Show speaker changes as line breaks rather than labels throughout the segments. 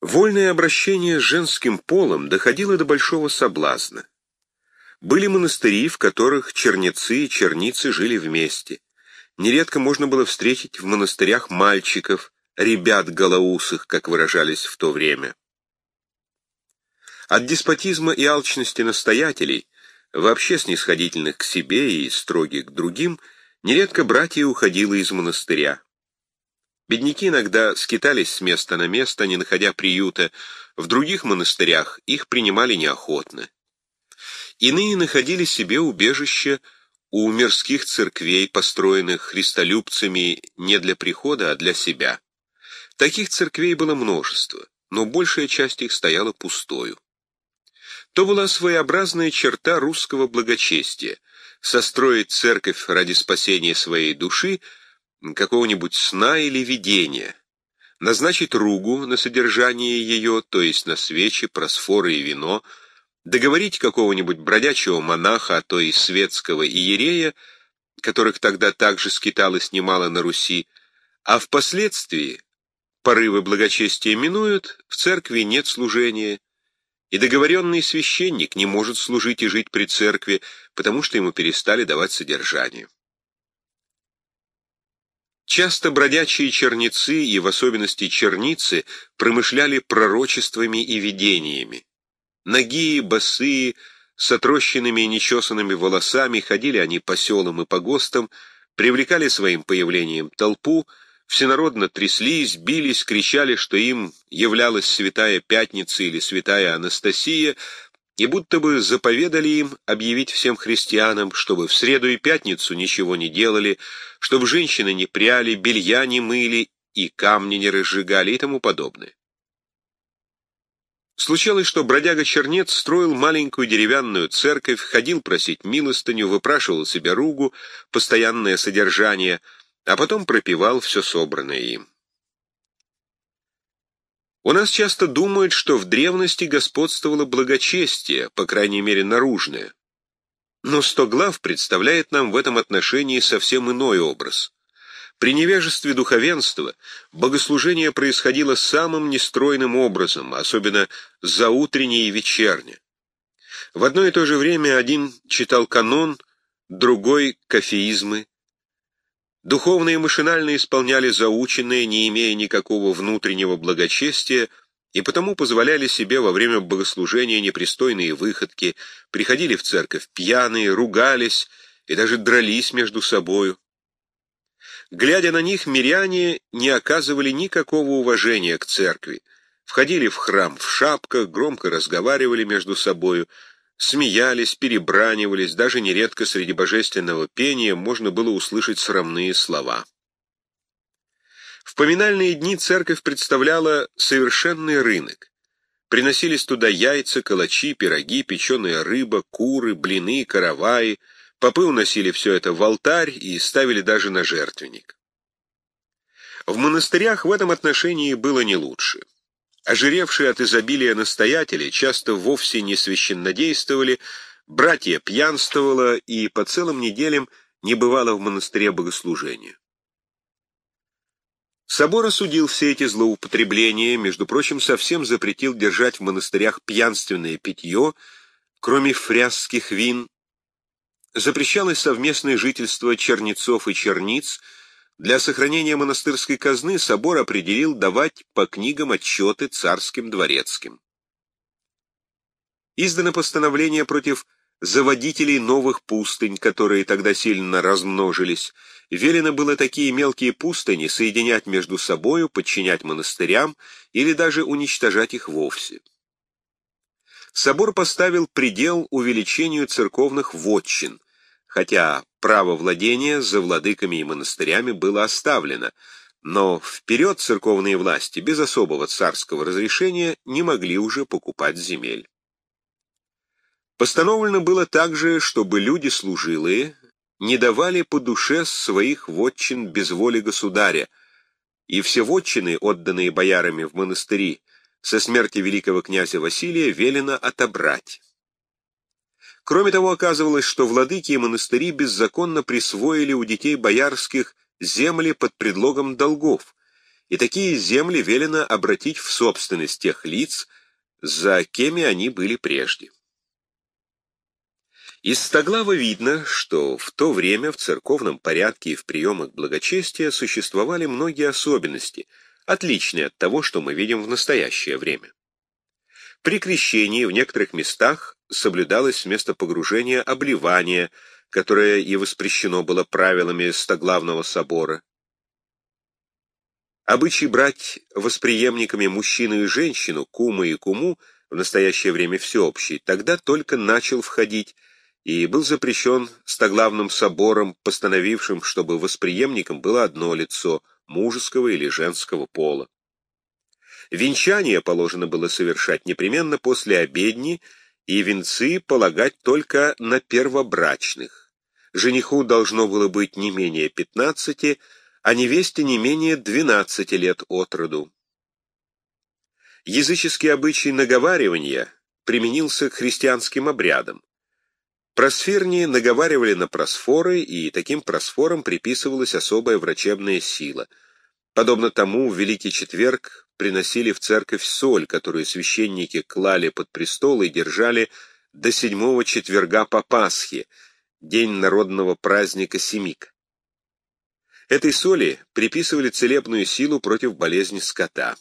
Вольное обращение с женским полом доходило до большого соблазна. Были монастыри, в которых черницы и черницы жили вместе. Нередко можно было встретить в монастырях мальчиков, ребят голоусых, как выражались в то время. От деспотизма и алчности настоятелей, вообще снисходительных к себе и строгих к другим, нередко братья уходило из монастыря. Бедняки иногда скитались с места на место, не находя приюта, в других монастырях их принимали неохотно. Иные находили себе убежище у мирских церквей, построенных христолюбцами не для прихода, а для себя. Таких церквей было множество, но большая часть их стояла пустою. То была своеобразная черта русского благочестия — состроить церковь ради спасения своей души, какого-нибудь сна или видения, назначить ругу на содержание ее, то есть на свечи, просфоры и вино, договорить какого-нибудь бродячего монаха, а то и светского иерея, которых тогда также скиталось немало на Руси, а впоследствии порывы благочестия минуют, в церкви нет служения, и договоренный священник не может служить и жить при церкви, потому что ему перестали давать содержание. Часто бродячие черницы, и в особенности черницы, промышляли пророчествами и видениями. Ноги, босые, с отрощенными и нечесанными волосами, ходили они по селам и по гостам, привлекали своим появлением толпу, всенародно тряслись, бились, кричали, что им являлась Святая Пятница или Святая Анастасия, и будто бы заповедали им объявить всем христианам, чтобы в среду и пятницу ничего не делали, чтобы женщины не пряли, белья не мыли и камни не разжигали и тому подобное. Случалось, что бродяга-чернец строил маленькую деревянную церковь, ходил просить милостыню, выпрашивал себе ругу, постоянное содержание — а потом пропивал все собранное им. У нас часто думают, что в древности господствовало благочестие, по крайней мере наружное. Но сто глав представляет нам в этом отношении совсем иной образ. При невежестве духовенства богослужение происходило самым нестройным образом, особенно заутренне и вечерне. В одно и то же время один читал канон, другой — кофеизмы, Духовные машинально исполняли заученные, не имея никакого внутреннего благочестия, и потому позволяли себе во время богослужения непристойные выходки, приходили в церковь пьяные, ругались и даже дрались между собою. Глядя на них, миряне не оказывали никакого уважения к церкви, входили в храм в шапках, громко разговаривали между собою, смеялись, перебранивались, даже нередко среди божественного пения можно было услышать срамные слова. В поминальные дни церковь представляла совершенный рынок. Приносились туда яйца, калачи, пироги, печеная рыба, куры, блины, караваи. Попы уносили все это в алтарь и ставили даже на жертвенник. В монастырях в этом отношении было не лучше. Ожиревшие от изобилия настоятели часто вовсе не священнодействовали, братья пьянствовало и по целым неделям не бывало в монастыре богослужения. Собор осудил все эти злоупотребления, между прочим, совсем запретил держать в монастырях пьянственное питье, кроме фрязских вин, запрещалось совместное жительство чернецов и черниц — для сохранения монастырской казны собор определил давать по книгам отчеты царским дворецким. Издано постановление против заводителей новых пустынь, которые тогда сильно размножились. Велено было такие мелкие пустыни соединять между собою, подчинять монастырям или даже уничтожать их вовсе. Собор поставил предел увеличению церковных вотчин, хотя право владения за владыками и монастырями было оставлено, но вперед церковные власти без особого царского разрешения не могли уже покупать земель. Постановлено было также, чтобы люди служилые не давали по душе своих вотчин без воли государя, и все вотчины, отданные боярами в монастыри, со смерти великого князя Василия велено отобрать. Кроме того, оказывалось, что владыки и монастыри беззаконно присвоили у детей боярских земли под предлогом долгов, и такие земли велено обратить в собственность тех лиц, за кеми они были прежде. Из Стоглава видно, что в то время в церковном порядке и в приемах благочестия существовали многие особенности, отличные от того, что мы видим в настоящее время. При крещении в некоторых местах соблюдалось вместо погружения обливание, которое и воспрещено было правилами Стоглавного собора. Обычай брать восприемниками мужчину и женщину, кума и куму, в настоящее время всеобщий, тогда только начал входить и был запрещен Стоглавным собором, постановившим, чтобы восприемником было одно лицо, мужеского или женского пола. Венчание положено было совершать непременно после обедни, и венцы полагать только на первобрачных. Жениху должно было быть не менее пятнадцати, а невесте не менее двенадцати лет от роду. Языческий обычай наговаривания применился к христианским обрядам. Просфернии наговаривали на просфоры, и таким просфорам приписывалась особая врачебная сила. Подобно тому, в Великий Четверг приносили в церковь соль, которую священники клали под престол и держали до седьмого четверга по Пасхе, день народного праздника Семик. Этой соли приписывали целебную силу против болезни скота.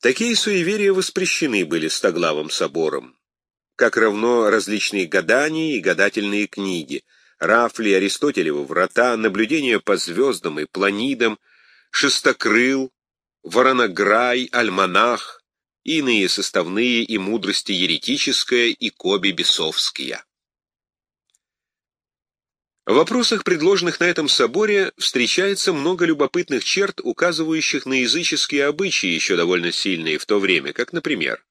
Такие суеверия воспрещены были Стоглавым собором, как равно различные гадания и гадательные книги, Рафли, Аристотелева врата, наблюдения по звездам и планидам, Шестокрыл, Воронограй, Альманах, иные составные и мудрости еретическая и Коби Бесовские. В вопросах, предложенных на этом соборе, встречается много любопытных черт, указывающих на языческие обычаи, еще довольно сильные в то время, как, например,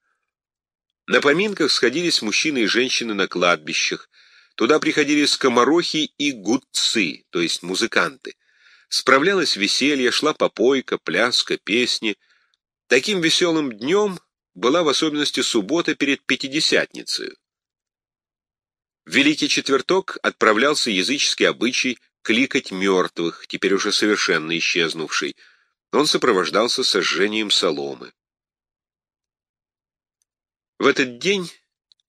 на поминках сходились мужчины и женщины на кладбищах, туда приходили скоморохи и гудцы, то есть музыканты. Справлялось веселье, шла попойка, пляска, песни. Таким веселым днем была в особенности суббота перед Пятидесятницей. В Великий Четверток отправлялся языческий обычай кликать мертвых, теперь уже совершенно исчезнувший. Он сопровождался сожжением соломы. В этот день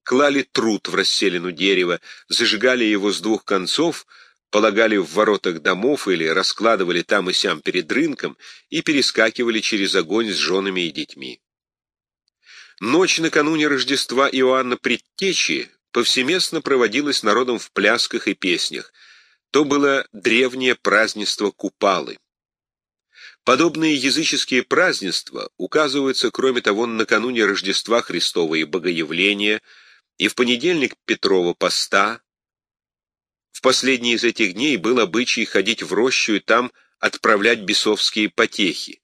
клали труд в расселину дерева, зажигали его с двух концов, полагали в воротах домов или раскладывали там и сям перед рынком и перескакивали через огонь с женами и детьми. Ночь накануне Рождества Иоанна Предтечи повсеместно проводилось народом в плясках и песнях. То было древнее празднество Купалы. Подобные языческие празднества указываются, кроме того, накануне Рождества Христова и Богоявления, и в понедельник Петрова поста. В последний из этих дней был обычай ходить в рощу и там отправлять бесовские потехи.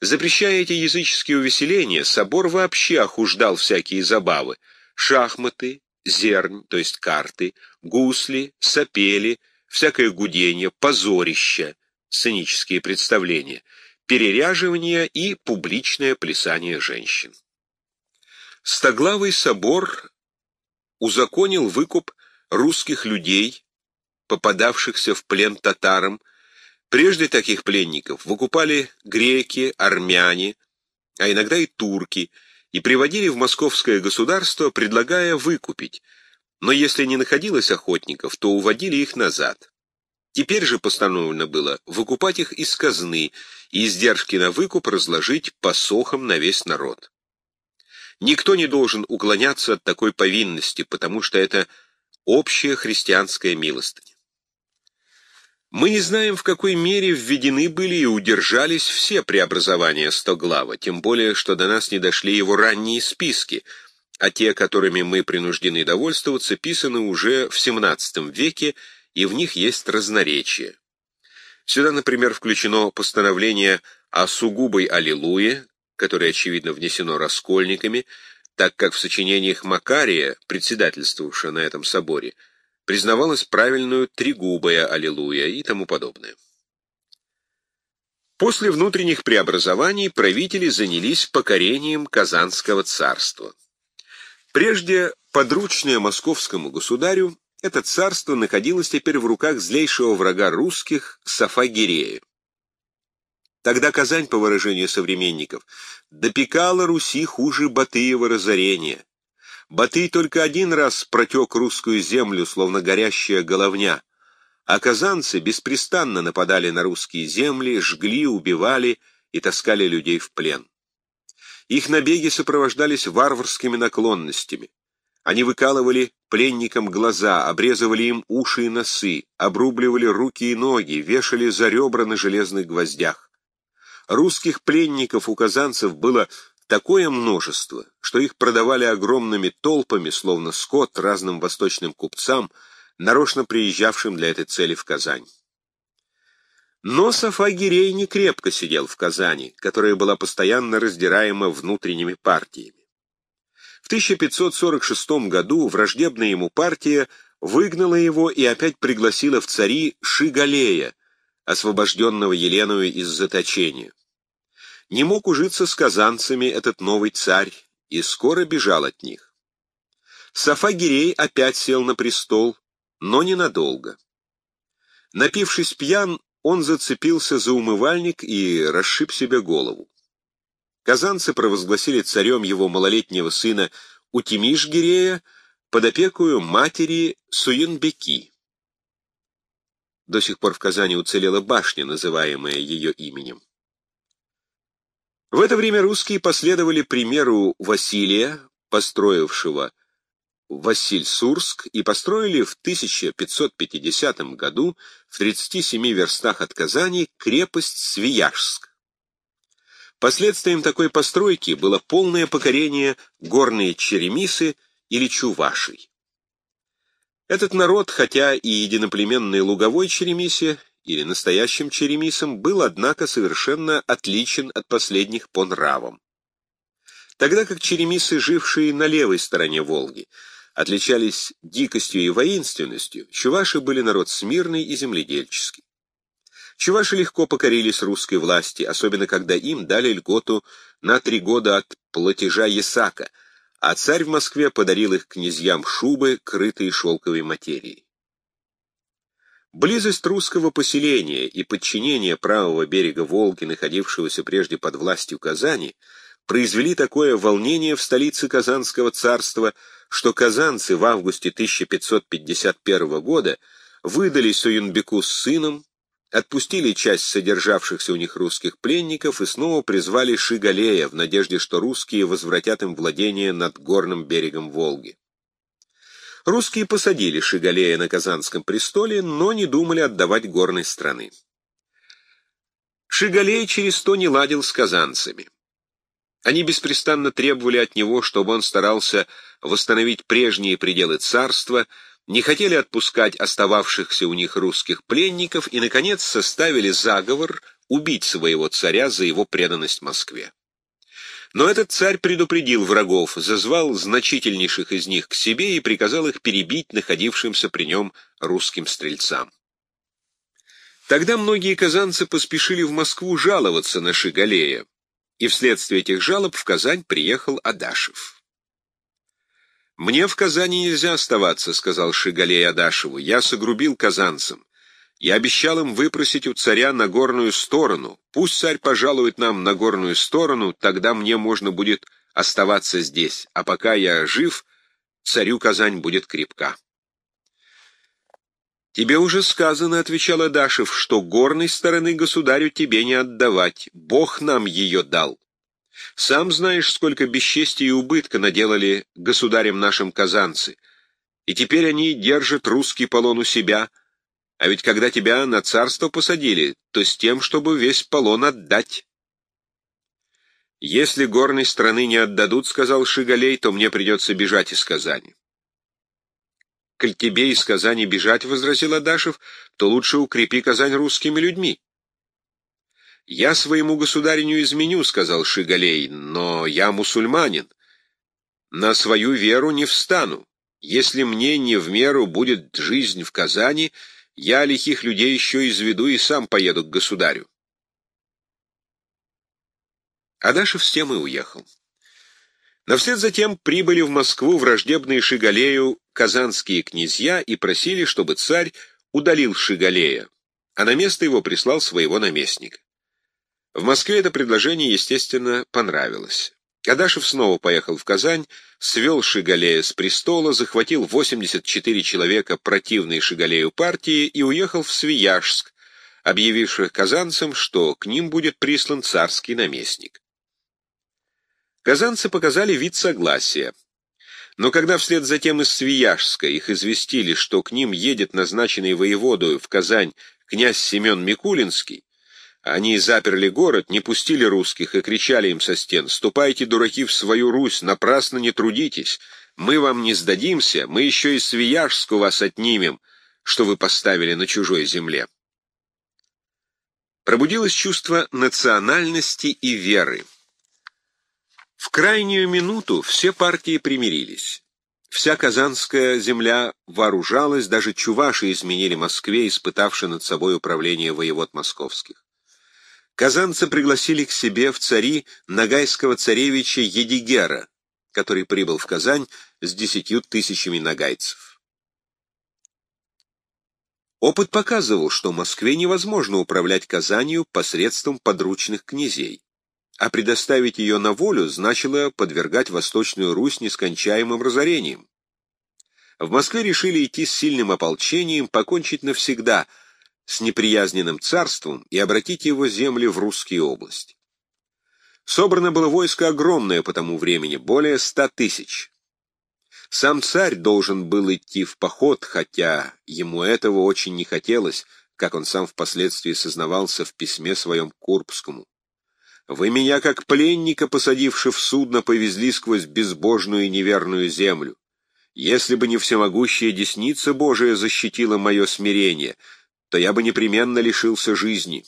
Запрещая эти языческие увеселения, собор вообще охуждал всякие забавы — шахматы, зернь, то есть карты, гусли, сапели, всякое гудение, позорище, сценические представления, переряживание и публичное плясание женщин. Стоглавый собор узаконил выкуп русских людей, попадавшихся в плен татарам. Прежде таких пленников выкупали греки, армяне, а иногда и турки – и приводили в московское государство, предлагая выкупить, но если не находилось охотников, то уводили их назад. Теперь же постановлено было выкупать их из казны и издержки на выкуп разложить по сохам на весь народ. Никто не должен уклоняться от такой повинности, потому что это общая христианская милостыня. Мы не знаем, в какой мере введены были и удержались все преобразования Стоглава, тем более, что до нас не дошли его ранние списки, а те, которыми мы принуждены довольствоваться, писаны уже в XVII веке, и в них есть разноречие. Сюда, например, включено постановление о сугубой аллилуйе, которое, очевидно, внесено раскольниками, так как в сочинениях Макария, председательствовавшего на этом соборе, признавалась правильную тригубая аллилуйя и тому подобное. После внутренних преобразований правители занялись покорением Казанского царства. Прежде подручное московскому государю это царство находилось теперь в руках злейшего врага русских Сафагирея. Тогда Казань, по выражению современников, допекала Руси хуже Батыева разорения. Батый только один раз протек русскую землю, словно горящая головня, а казанцы беспрестанно нападали на русские земли, жгли, убивали и таскали людей в плен. Их набеги сопровождались варварскими наклонностями. Они выкалывали пленникам глаза, обрезывали им уши и носы, обрубливали руки и ноги, вешали за ребра на железных гвоздях. Русских пленников у казанцев было такое множество, что их продавали огромными толпами, словно скот, разным восточным купцам, нарочно приезжавшим для этой цели в Казань. Но Сафагирей не крепко сидел в Казани, которая была постоянно раздираема внутренними партиями. В 1546 году враждебная ему партия выгнала его и опять пригласила в цари Шигалея, освобожденного Еленою из заточения. Не мог ужиться с казанцами этот новый царь и скоро бежал от них. Сафагирей опять сел на престол, но ненадолго. Напившись пьян, он зацепился за умывальник и расшиб себе голову. Казанцы провозгласили царем его малолетнего сына Утимиш-Гирея под опекую матери Суинбеки. До сих пор в Казани уцелела башня, называемая ее именем. В это время русские последовали примеру Василия, построившего Василь-Сурск, и построили в 1550 году в 37 верстах от Казани крепость Свияжск. Последствием такой постройки было полное покорение горные черемисы или чувашей. Этот народ, хотя и единоплеменный луговой черемисе или настоящим черемисом, был, однако, совершенно отличен от последних по нравам. Тогда как черемисы, жившие на левой стороне Волги, отличались дикостью и воинственностью, чуваши были народ смирный и земледельческий. Чуваши легко покорились русской власти, особенно когда им дали льготу на три года от платежа Ясака, а царь в Москве подарил их князьям шубы, крытые шелковой материей. Близость русского поселения и подчинение правого берега Волги, находившегося прежде под властью Казани, произвели такое волнение в столице Казанского царства, что казанцы в августе 1551 года выдали Суюнбеку с сыном, отпустили часть содержавшихся у них русских пленников и снова призвали Шигалея в надежде, что русские возвратят им владение над горным берегом Волги. Русские посадили Шигалея на Казанском престоле, но не думали отдавать горной страны. Шигалей через то не ладил с казанцами. Они беспрестанно требовали от него, чтобы он старался восстановить прежние пределы царства, не хотели отпускать остававшихся у них русских пленников и, наконец, составили заговор убить своего царя за его преданность Москве. Но этот царь предупредил врагов, зазвал значительнейших из них к себе и приказал их перебить находившимся при нем русским стрельцам. Тогда многие казанцы поспешили в Москву жаловаться на Шигалея, и вследствие этих жалоб в Казань приехал Адашев. «Мне в Казани нельзя оставаться», — сказал Шигалей Адашеву. «Я согрубил казанцам. Я обещал им выпросить у царя на горную сторону. Пусть царь пожалует нам на горную сторону, тогда мне можно будет оставаться здесь. А пока я жив, царю Казань будет крепка». «Тебе уже сказано, — отвечал Адашев, — что горной стороны государю тебе не отдавать. Бог нам ее дал. Сам знаешь, сколько бесчестия и убытка наделали государям нашим казанцы, и теперь они держат русский полон у себя, а ведь когда тебя на царство посадили, то с тем, чтобы весь полон отдать. «Если горной страны не отдадут, — сказал Шигалей, — то мне придется бежать из Казани». «Коль тебе из Казани бежать, — возразил Адашев, — то лучше укрепи Казань русскими людьми. «Я своему государю не изменю», — сказал Шигалей, — «но я мусульманин. На свою веру не встану. Если мне не в меру будет жизнь в Казани, я лихих людей еще изведу и сам поеду к государю». Адашев с тем и уехал. Но вслед затем прибыли в Москву враждебные Шигалею казанские князья и просили, чтобы царь удалил Шигалея, а на место его прислал своего наместника. В Москве это предложение, естественно, понравилось. Кадашев снова поехал в Казань, свел Шигалея с престола, захватил 84 человека противной Шигалею партии и уехал в Свияжск, объявивших казанцам, что к ним будет прислан царский наместник. Казанцы показали вид согласия. Но когда вслед за тем из Свияжска их известили, что к ним едет назначенный воеводою в Казань князь Семен Микулинский, они заперли город, не пустили русских и кричали им со стен, «Ступайте, дураки, в свою Русь, напрасно не трудитесь, мы вам не сдадимся, мы еще и Свияжску вас отнимем, что вы поставили на чужой земле». Пробудилось чувство национальности и веры. В крайнюю минуту все партии примирились. Вся казанская земля вооружалась, даже чуваши изменили Москве, испытавши над собой управление воевод московских. Казанцы пригласили к себе в цари нагайского царевича Едигера, который прибыл в Казань с десятью тысячами нагайцев. Опыт показывал, что Москве невозможно управлять Казанью посредством подручных князей а предоставить ее на волю значило подвергать Восточную Русь нескончаемым разорениям. В Москве решили идти с сильным ополчением, покончить навсегда с неприязненным царством и обратить его земли в русские области. Собрано было войско огромное по тому времени, более ста тысяч. Сам царь должен был идти в поход, хотя ему этого очень не хотелось, как он сам впоследствии сознавался в письме своем Курбскому. Вы меня, как пленника, посадивши в судно, повезли сквозь безбожную и неверную землю. Если бы не всемогущая десница Божия защитила мое смирение, то я бы непременно лишился жизни.